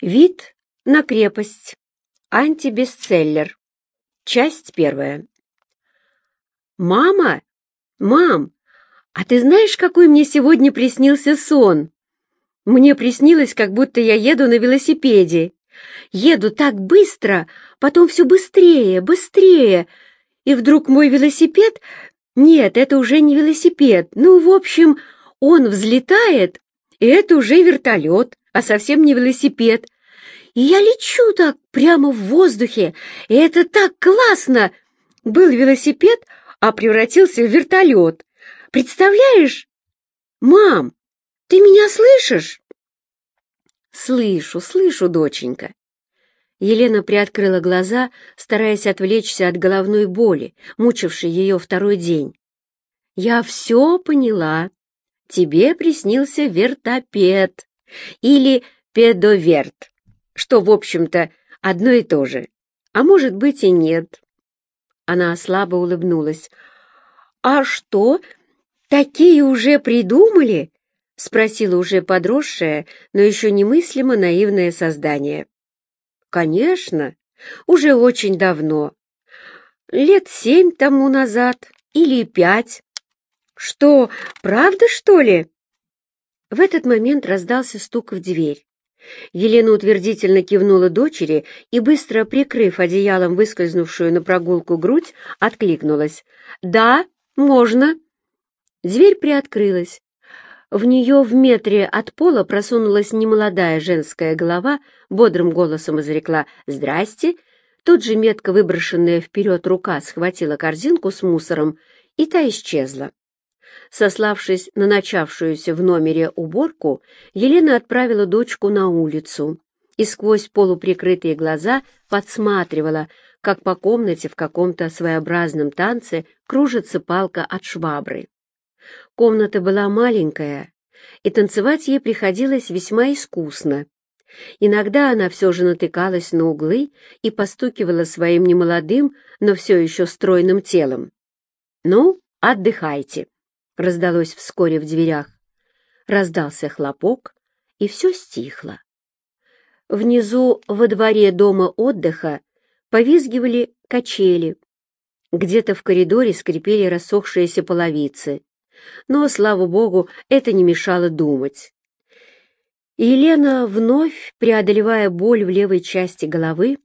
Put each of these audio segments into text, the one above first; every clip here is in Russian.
Вид на крепость. Антибестселлер. Часть первая. «Мама! Мам! А ты знаешь, какой мне сегодня приснился сон? Мне приснилось, как будто я еду на велосипеде. Еду так быстро, потом все быстрее, быстрее. И вдруг мой велосипед... Нет, это уже не велосипед. Ну, в общем, он взлетает, и это уже вертолет а совсем не велосипед. И я лечу так прямо в воздухе, и это так классно! Был велосипед, а превратился в вертолет. Представляешь? Мам, ты меня слышишь? Слышу, слышу, доченька. Елена приоткрыла глаза, стараясь отвлечься от головной боли, мучившей ее второй день. «Я все поняла. Тебе приснился вертопед или педоверт, что, в общем-то, одно и то же, а может быть и нет. Она слабо улыбнулась. «А что, такие уже придумали?» — спросила уже подросшее, но еще немыслимо наивное создание. «Конечно, уже очень давно. Лет семь тому назад или пять. Что, правда, что ли?» В этот момент раздался стук в дверь. Елена утвердительно кивнула дочери и, быстро прикрыв одеялом выскользнувшую на прогулку грудь, откликнулась. «Да, можно». Дверь приоткрылась. В нее в метре от пола просунулась немолодая женская голова, бодрым голосом изрекла «Здрасте». Тут же метко выброшенная вперед рука схватила корзинку с мусором, и та исчезла. Сославшись на начавшуюся в номере уборку, Елена отправила дочку на улицу и сквозь полуприкрытые глаза подсматривала, как по комнате в каком-то своеобразном танце кружится палка от швабры. Комната была маленькая, и танцевать ей приходилось весьма искусно. Иногда она все же натыкалась на углы и постукивала своим немолодым, но все еще стройным телом. «Ну, отдыхайте», раздалось вскоре в дверях. Раздался хлопок, и все стихло. Внизу, во дворе дома отдыха, повизгивали качели. Где-то в коридоре скрипели рассохшиеся половицы. Но, слава богу, это не мешало думать. Елена, вновь преодолевая боль в левой части головы,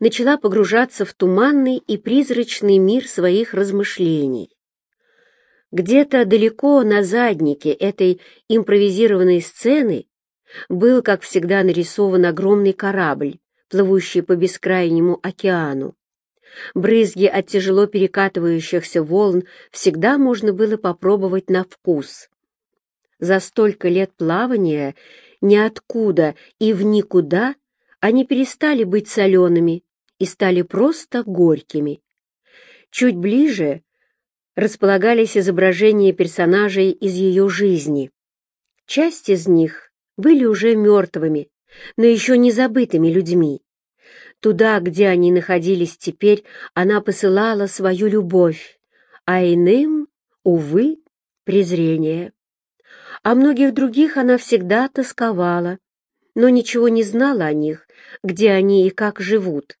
начала погружаться в туманный и призрачный мир своих размышлений. Где-то далеко на заднике этой импровизированной сцены был, как всегда, нарисован огромный корабль, плывущий по бескрайнему океану. Брызги от тяжело перекатывающихся волн всегда можно было попробовать на вкус. За столько лет плавания ниоткуда и в никуда они перестали быть солеными и стали просто горькими. Чуть ближе располагались изображения персонажей из ее жизни. Часть из них были уже мертвыми, но еще не забытыми людьми. Туда, где они находились теперь, она посылала свою любовь, а иным, увы, презрение. О многих других она всегда тосковала, но ничего не знала о них, где они и как живут.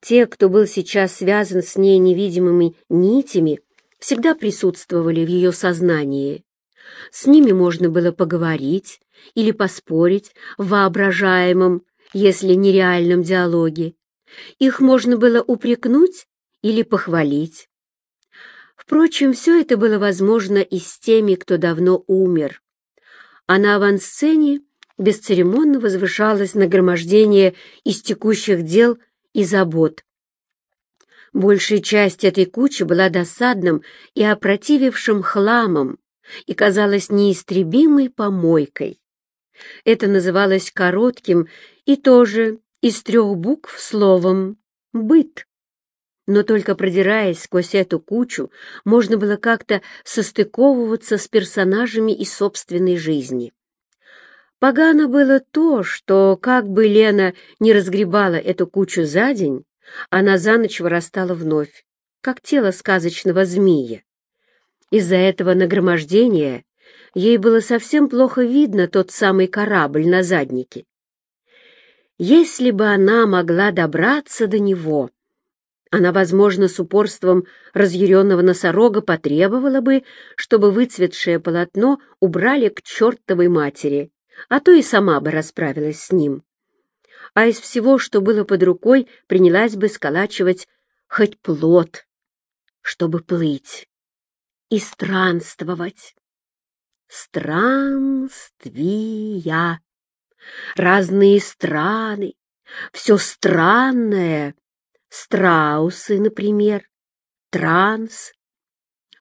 Те, кто был сейчас связан с ней невидимыми нитями, всегда присутствовали в ее сознании. С ними можно было поговорить или поспорить в воображаемом, если нереальном диалоге. Их можно было упрекнуть или похвалить. Впрочем, все это было возможно и с теми, кто давно умер. А на авансцене бесцеремонно возвышалось нагромождение из текущих дел и забот, Большая часть этой кучи была досадным и опротивившим хламом и казалась неистребимой помойкой. Это называлось коротким и тоже из трех букв словом «быт». Но только продираясь сквозь эту кучу, можно было как-то состыковываться с персонажами из собственной жизни. Погано было то, что, как бы Лена не разгребала эту кучу за день, она за ночь вырастала вновь, как тело сказочного змея. Из-за этого нагромождения ей было совсем плохо видно тот самый корабль на заднике. Если бы она могла добраться до него, она, возможно, с упорством разъяренного носорога потребовала бы, чтобы выцветшее полотно убрали к чертовой матери, а то и сама бы расправилась с ним. А из всего, что было под рукой, принялась бы сколачивать хоть плод, чтобы плыть и странствовать. Странствия. Разные страны, все странное. Страусы, например. Транс.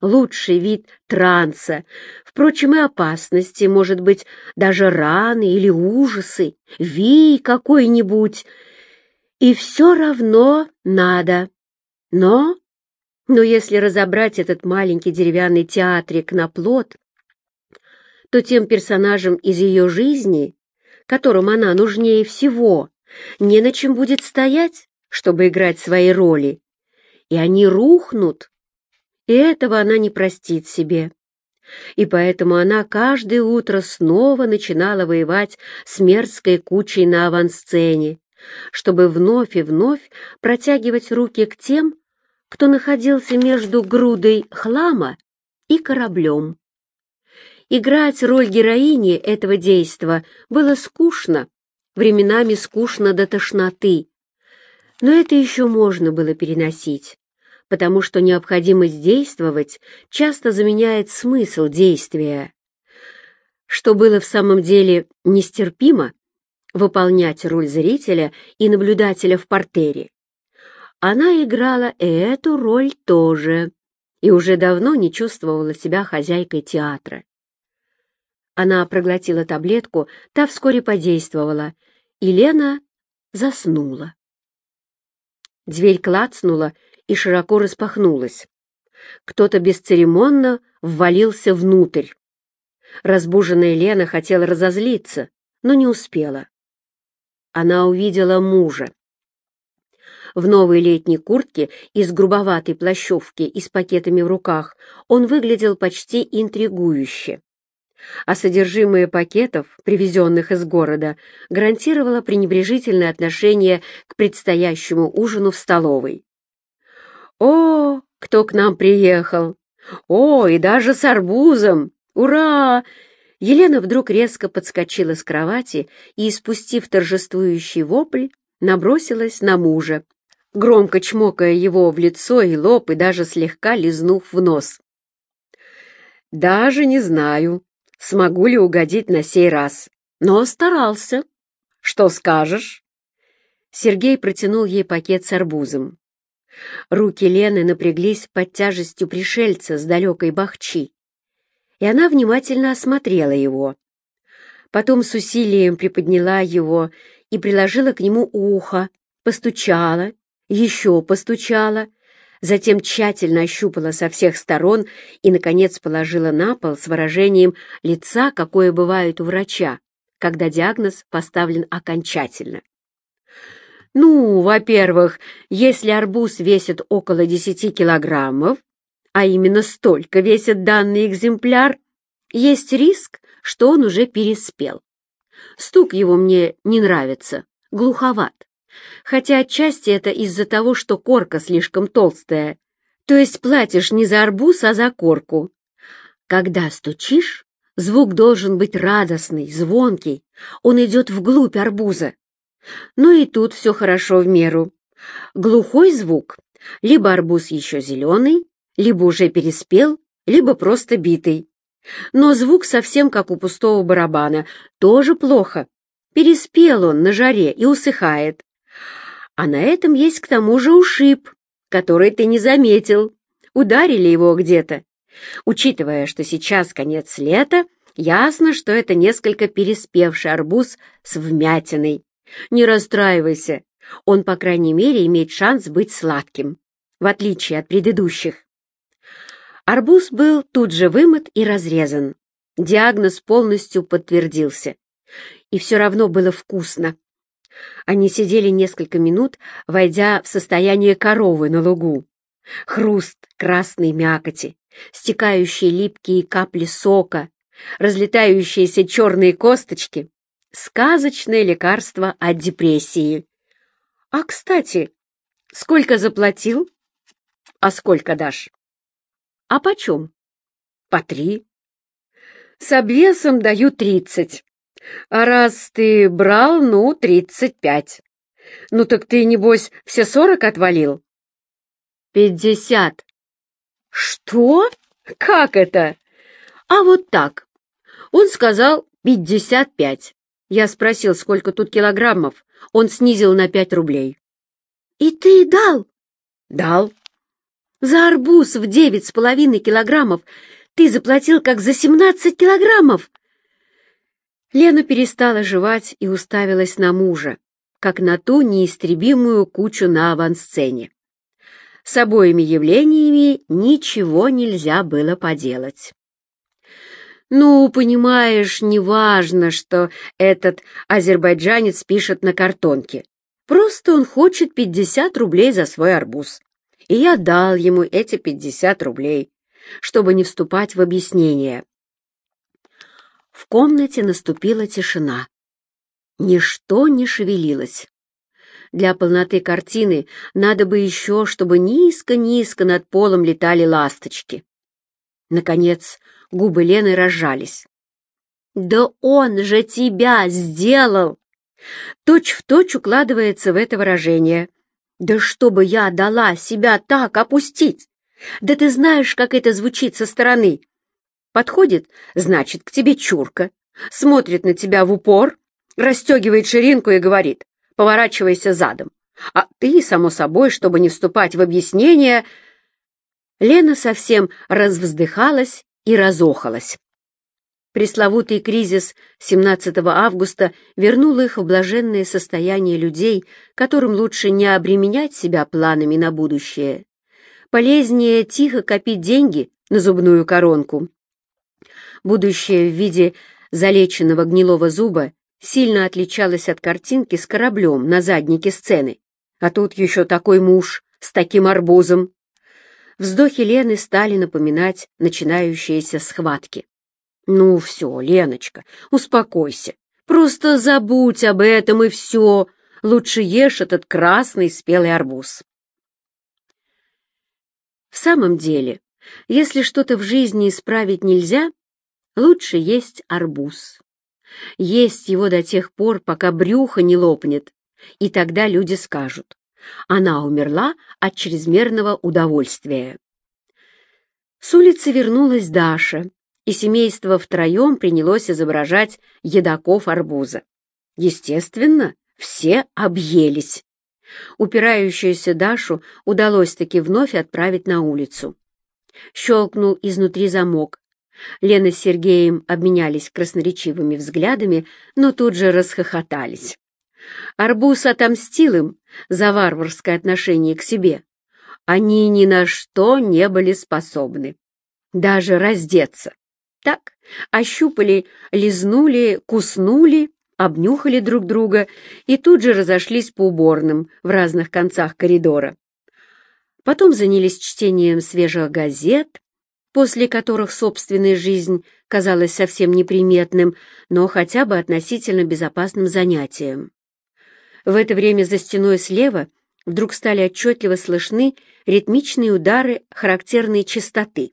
Лучший вид транса. Впрочем, и опасности, может быть, даже раны или ужасы, вий какой-нибудь. И все равно надо. Но но если разобрать этот маленький деревянный театрик на плод, то тем персонажам из ее жизни, которым она нужнее всего, не на чем будет стоять, чтобы играть свои роли, и они рухнут, и этого она не простит себе. И поэтому она каждое утро снова начинала воевать с мерзкой кучей на авансцене, чтобы вновь и вновь протягивать руки к тем, кто находился между грудой хлама и кораблем. Играть роль героини этого действа было скучно, временами скучно до тошноты. Но это еще можно было переносить, потому что необходимость действовать часто заменяет смысл действия. Что было в самом деле нестерпимо — выполнять роль зрителя и наблюдателя в портере она играла эту роль тоже, и уже давно не чувствовала себя хозяйкой театра. Она проглотила таблетку, та вскоре подействовала, и Лена заснула. Дверь клацнула и широко распахнулась. Кто-то бесцеремонно ввалился внутрь. Разбуженная Лена хотела разозлиться, но не успела. Она увидела мужа в новой летней куртке из грубоватой плащевки и с пакетами в руках, он выглядел почти интригующе. А содержимое пакетов, привезенных из города, гарантировало пренебрежительное отношение к предстоящему ужину в столовой. «О, кто к нам приехал! О, и даже с арбузом! Ура!» Елена вдруг резко подскочила с кровати и, испустив торжествующий вопль, набросилась на мужа, громко чмокая его в лицо и лоб и даже слегка лизнув в нос. «Даже не знаю, смогу ли угодить на сей раз, но старался. Что скажешь?» Сергей протянул ей пакет с арбузом. Руки Лены напряглись под тяжестью пришельца с далекой бахчи, и она внимательно осмотрела его. Потом с усилием приподняла его и приложила к нему ухо, постучала еще постучала, затем тщательно ощупала со всех сторон и, наконец, положила на пол с выражением лица, какое бывает у врача, когда диагноз поставлен окончательно. Ну, во-первых, если арбуз весит около 10 килограммов, а именно столько весит данный экземпляр, есть риск, что он уже переспел. Стук его мне не нравится, глуховат хотя отчасти это из-за того, что корка слишком толстая, то есть платишь не за арбуз, а за корку. Когда стучишь, звук должен быть радостный, звонкий, он идет вглубь арбуза. Ну и тут все хорошо в меру. Глухой звук, либо арбуз еще зеленый, либо уже переспел, либо просто битый. Но звук совсем как у пустого барабана, тоже плохо. Переспел он на жаре и усыхает. А на этом есть к тому же ушиб, который ты не заметил. Ударили его где-то. Учитывая, что сейчас конец лета, ясно, что это несколько переспевший арбуз с вмятиной. Не расстраивайся, он, по крайней мере, имеет шанс быть сладким, в отличие от предыдущих. Арбуз был тут же вымыт и разрезан. Диагноз полностью подтвердился. И все равно было вкусно. Они сидели несколько минут, войдя в состояние коровы на лугу. Хруст красной мякоти, стекающие липкие капли сока, разлетающиеся черные косточки. Сказочное лекарство от депрессии. А, кстати, сколько заплатил? А сколько дашь? А почем? По три. С обвесом даю тридцать. А раз ты брал, ну, тридцать пять. Ну так ты, небось, все сорок отвалил? Пятьдесят. Что? Как это? А вот так. Он сказал пятьдесят пять. Я спросил, сколько тут килограммов. Он снизил на пять рублей. И ты дал? Дал. За арбуз в девять с половиной килограммов ты заплатил как за семнадцать килограммов. Лена перестала жевать и уставилась на мужа, как на ту неистребимую кучу на авансцене. С обоими явлениями ничего нельзя было поделать. Ну, понимаешь, неважно, что этот азербайджанец пишет на картонке. Просто он хочет 50 рублей за свой арбуз. И я дал ему эти 50 рублей, чтобы не вступать в объяснение. В комнате наступила тишина. Ничто не шевелилось. Для полноты картины надо бы еще, чтобы низко-низко над полом летали ласточки. Наконец, губы Лены разжались. «Да он же тебя сделал!» Точь в точь укладывается в это выражение. «Да чтобы я дала себя так опустить! Да ты знаешь, как это звучит со стороны!» Подходит, значит, к тебе чурка, смотрит на тебя в упор, расстегивает ширинку и говорит «поворачивайся задом». А ты, само собой, чтобы не вступать в объяснение, Лена совсем развздыхалась и разохалась. Пресловутый кризис 17 августа вернул их в блаженное состояние людей, которым лучше не обременять себя планами на будущее. Полезнее тихо копить деньги на зубную коронку. Будущее в виде залеченного гнилого зуба сильно отличалось от картинки с кораблем на заднике сцены. А тут еще такой муж с таким арбузом. Вздохи Лены стали напоминать начинающиеся схватки. «Ну все, Леночка, успокойся. Просто забудь об этом и все. Лучше ешь этот красный спелый арбуз». В самом деле, если что-то в жизни исправить нельзя, лучше есть арбуз. Есть его до тех пор, пока брюхо не лопнет, и тогда люди скажут, она умерла от чрезмерного удовольствия. С улицы вернулась Даша, и семейство втроем принялось изображать едоков арбуза. Естественно, все объелись. Упирающуюся Дашу удалось таки вновь отправить на улицу. Щелкнул изнутри замок. Лена с Сергеем обменялись красноречивыми взглядами, но тут же расхохотались. Арбуз отомстил им за варварское отношение к себе. Они ни на что не были способны. Даже раздеться. Так, ощупали, лизнули, куснули, обнюхали друг друга и тут же разошлись по уборным в разных концах коридора. Потом занялись чтением свежих газет, после которых собственная жизнь казалась совсем неприметным, но хотя бы относительно безопасным занятием. В это время за стеной слева вдруг стали отчетливо слышны ритмичные удары характерной частоты.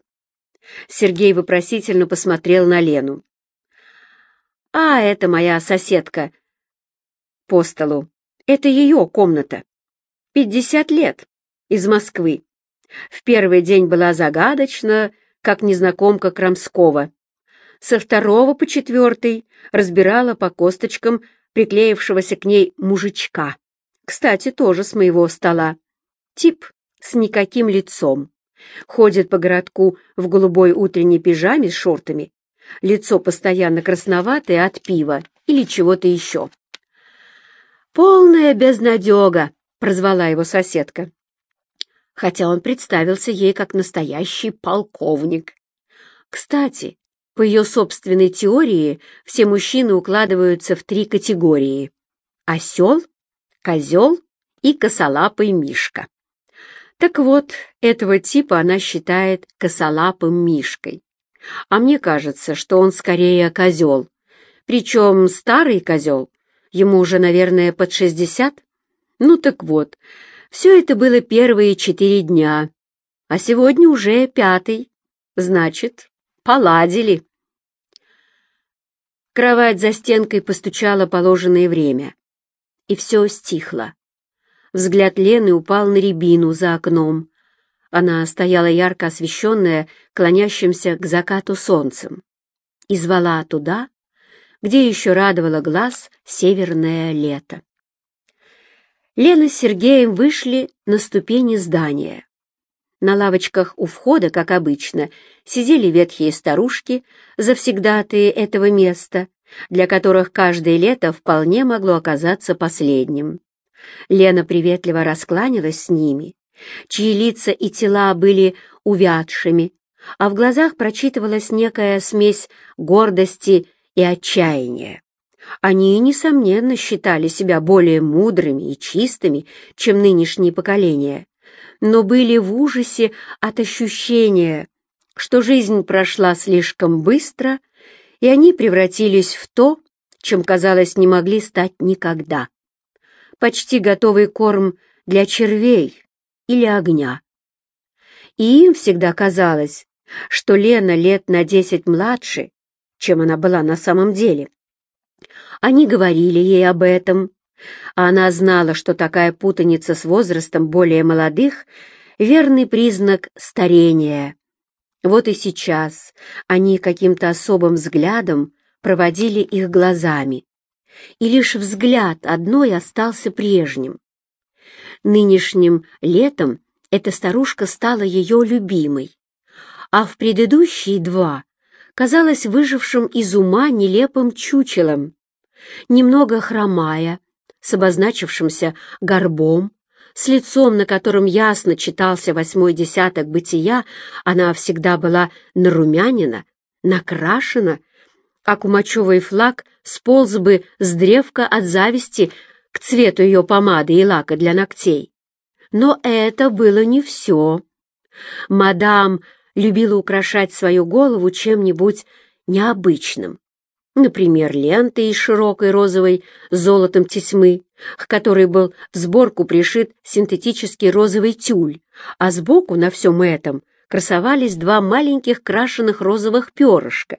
Сергей вопросительно посмотрел на Лену. «А, это моя соседка по столу. Это ее комната. Пятьдесят лет. Из Москвы. В первый день была загадочна, как незнакомка Крамского. Со второго по четвертый разбирала по косточкам приклеившегося к ней мужичка. Кстати, тоже с моего стола. Тип с никаким лицом. Ходит по городку в голубой утренней пижаме с шортами. Лицо постоянно красноватое от пива или чего-то еще. «Полная безнадега», — прозвала его соседка. Хотя он представился ей как настоящий полковник. Кстати, по ее собственной теории, все мужчины укладываются в три категории — осел, козел и косолапый мишка. Так вот, этого типа она считает косолапым мишкой. А мне кажется, что он скорее козел, Причем старый козел, ему уже, наверное, под шестьдесят. Ну так вот, все это было первые четыре дня, а сегодня уже пятый. Значит, поладили. Кровать за стенкой постучала положенное время, и все стихло. Взгляд Лены упал на рябину за окном. Она стояла ярко освещенная, клонящимся к закату солнцем, и звала туда, где еще радовало глаз северное лето. Лена с Сергеем вышли на ступени здания. На лавочках у входа, как обычно, сидели ветхие старушки, завсегдатые этого места, для которых каждое лето вполне могло оказаться последним. Лена приветливо раскланялась с ними, чьи лица и тела были увядшими, а в глазах прочитывалась некая смесь гордости и отчаяния. Они, несомненно, считали себя более мудрыми и чистыми, чем нынешние поколения, но были в ужасе от ощущения, что жизнь прошла слишком быстро, и они превратились в то, чем, казалось, не могли стать никогда. Почти готовый корм для червей или огня. И им всегда казалось, что Лена лет на десять младше, чем она была на самом деле. Они говорили ей об этом, а она знала, что такая путаница с возрастом более молодых — верный признак старения. Вот и сейчас они каким-то особым взглядом проводили их глазами, и лишь взгляд одной остался прежним. Нынешним летом эта старушка стала ее любимой, а в предыдущие два казалась выжившим из ума нелепым чучелом, немного хромая, с обозначившимся горбом, с лицом, на котором ясно читался восьмой десяток бытия, она всегда была нарумянина, накрашена, а кумачевый флаг сполз бы с древка от зависти к цвету ее помады и лака для ногтей. Но это было не все. Мадам любила украшать свою голову чем-нибудь необычным. Например, ленты из широкой розовой золотом тесьмы, к которой был в сборку пришит синтетический розовый тюль, а сбоку на всем этом красовались два маленьких крашеных розовых перышка,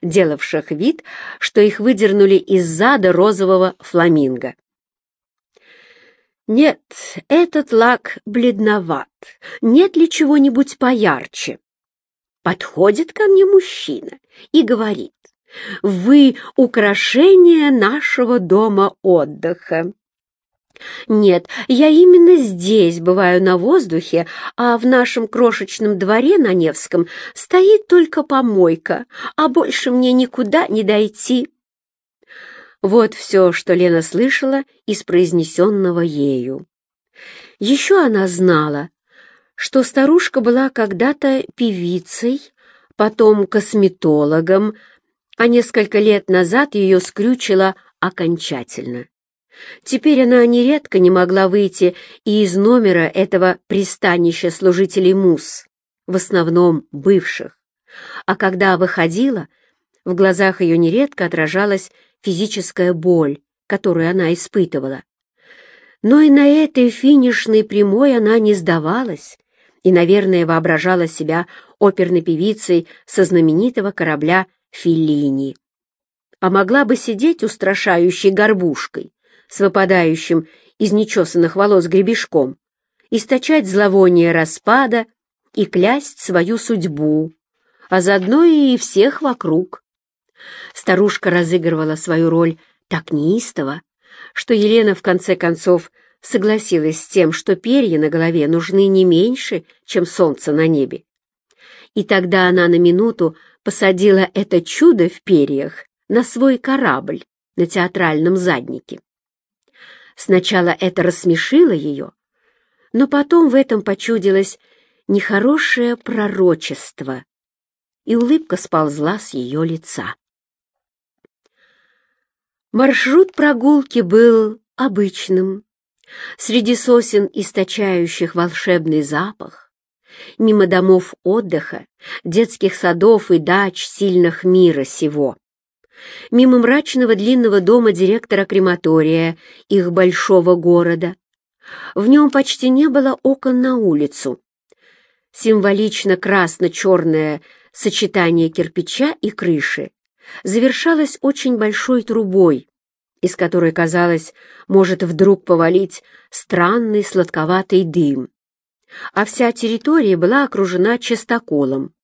делавших вид, что их выдернули из зада розового фламинго. «Нет, этот лак бледноват. Нет ли чего-нибудь поярче?» Подходит ко мне мужчина и говорит, вы — украшение нашего дома отдыха. Нет, я именно здесь бываю на воздухе, а в нашем крошечном дворе на Невском стоит только помойка, а больше мне никуда не дойти. Вот все, что Лена слышала из произнесенного ею. Еще она знала, что старушка была когда-то певицей, потом косметологом, а несколько лет назад ее скрючило окончательно. Теперь она нередко не могла выйти и из номера этого пристанища служителей МУС, в основном бывших. А когда выходила, в глазах ее нередко отражалась физическая боль, которую она испытывала. Но и на этой финишной прямой она не сдавалась и, наверное, воображала себя оперной певицей со знаменитого корабля Филини, а могла бы сидеть устрашающей горбушкой с выпадающим из нечесанных волос гребешком, источать зловоние распада и клясть свою судьбу, а заодно и всех вокруг. Старушка разыгрывала свою роль так неистово, что Елена в конце концов согласилась с тем, что перья на голове нужны не меньше, чем солнце на небе. И тогда она на минуту посадила это чудо в перьях на свой корабль на театральном заднике. Сначала это рассмешило ее, но потом в этом почудилось нехорошее пророчество, и улыбка сползла с ее лица. Маршрут прогулки был обычным. Среди сосен, источающих волшебный запах, мимо домов отдыха, детских садов и дач сильных мира сего. мимо мрачного длинного дома директора крематория их большого города. В нем почти не было окон на улицу. Символично красно-черное сочетание кирпича и крыши завершалось очень большой трубой, из которой, казалось, может вдруг повалить странный сладковатый дым. А вся территория была окружена частоколом,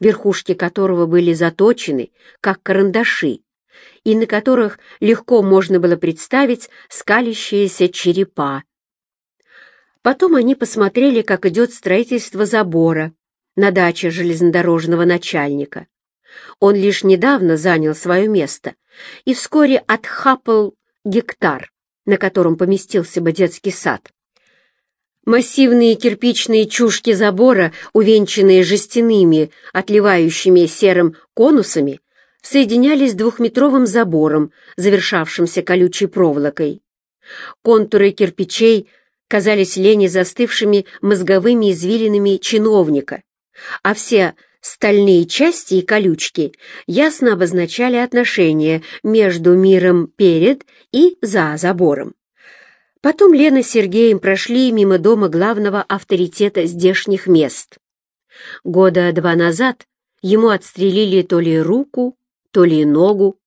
верхушки которого были заточены, как карандаши, и на которых легко можно было представить скалящиеся черепа. Потом они посмотрели, как идет строительство забора на даче железнодорожного начальника. Он лишь недавно занял свое место и вскоре отхапал гектар, на котором поместился бы детский сад. Массивные кирпичные чушки забора, увенчанные жестяными, отливающими серым конусами, соединялись с двухметровым забором, завершавшимся колючей проволокой. Контуры кирпичей казались Лене застывшими мозговыми извилинами чиновника, а все Стальные части и колючки ясно обозначали отношения между миром перед и за забором. Потом Лена с Сергеем прошли мимо дома главного авторитета здешних мест. Года два назад ему отстрелили то ли руку, то ли ногу,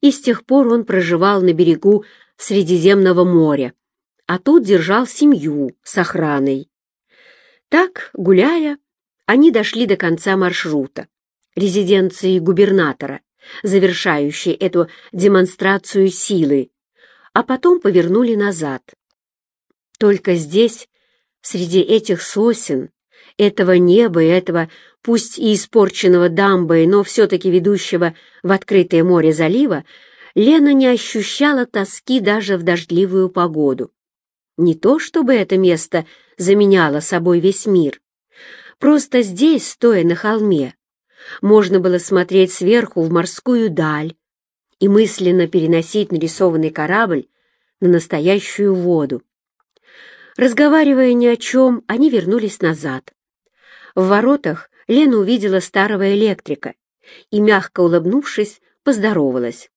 и с тех пор он проживал на берегу Средиземного моря, а тут держал семью с охраной. Так, гуляя, они дошли до конца маршрута, резиденции губернатора, завершающей эту демонстрацию силы, а потом повернули назад. Только здесь, среди этих сосен, этого неба и этого, пусть и испорченного дамбой, но все-таки ведущего в открытое море залива, Лена не ощущала тоски даже в дождливую погоду. Не то чтобы это место заменяло собой весь мир, Просто здесь, стоя на холме, можно было смотреть сверху в морскую даль и мысленно переносить нарисованный корабль на настоящую воду. Разговаривая ни о чем, они вернулись назад. В воротах Лена увидела старого электрика и, мягко улыбнувшись, поздоровалась.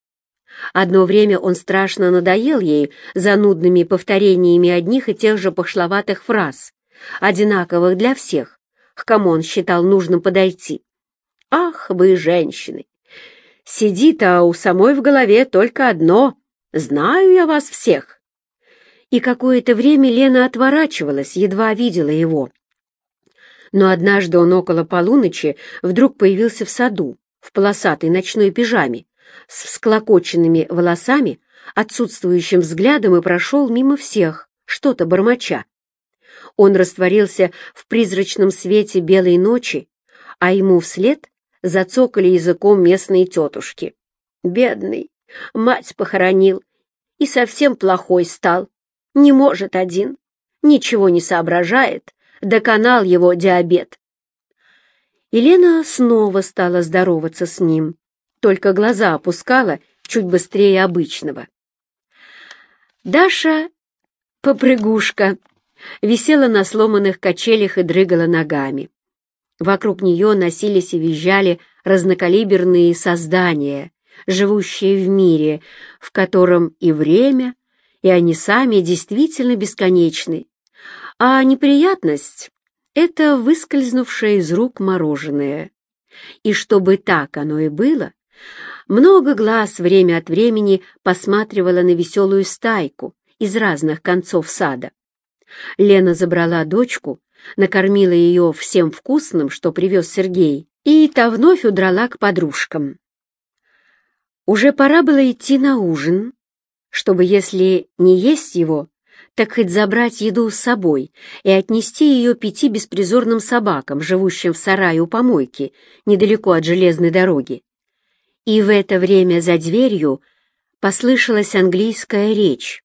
Одно время он страшно надоел ей занудными повторениями одних и тех же пошловатых фраз, одинаковых для всех, к кому он считал нужным подойти. «Ах, вы, женщины! Сидит-а у самой в голове только одно. Знаю я вас всех!» И какое-то время Лена отворачивалась, едва видела его. Но однажды он около полуночи вдруг появился в саду, в полосатой ночной пижаме, с всклокоченными волосами, отсутствующим взглядом и прошел мимо всех, что-то бормоча. Он растворился в призрачном свете белой ночи, а ему вслед зацокали языком местные тетушки. Бедный, мать похоронил и совсем плохой стал. Не может один, ничего не соображает, доконал его диабет. Елена снова стала здороваться с ним, только глаза опускала чуть быстрее обычного. Даша — попрыгушка, висела на сломанных качелях и дрыгала ногами. Вокруг нее носились и визжали разнокалиберные создания, живущие в мире, в котором и время, и они сами действительно бесконечны. А неприятность — это выскользнувшее из рук мороженое. И чтобы так оно и было, много глаз время от времени посматривало на веселую стайку из разных концов сада. Лена забрала дочку, накормила ее всем вкусным, что привез Сергей, и та вновь удрала к подружкам. Уже пора было идти на ужин, чтобы, если не есть его, так хоть забрать еду с собой и отнести ее пяти беспризорным собакам, живущим в сарае у помойки, недалеко от железной дороги. И в это время за дверью послышалась английская речь,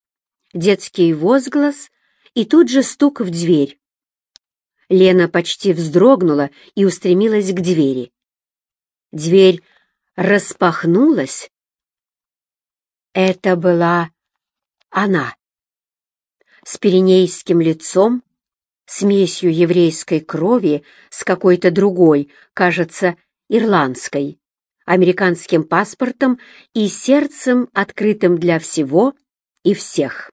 детский возглас и тут же стук в дверь. Лена почти вздрогнула и устремилась к двери. Дверь распахнулась. Это была она. С пиренейским лицом, смесью еврейской крови с какой-то другой, кажется, ирландской, американским паспортом и сердцем, открытым для всего и всех.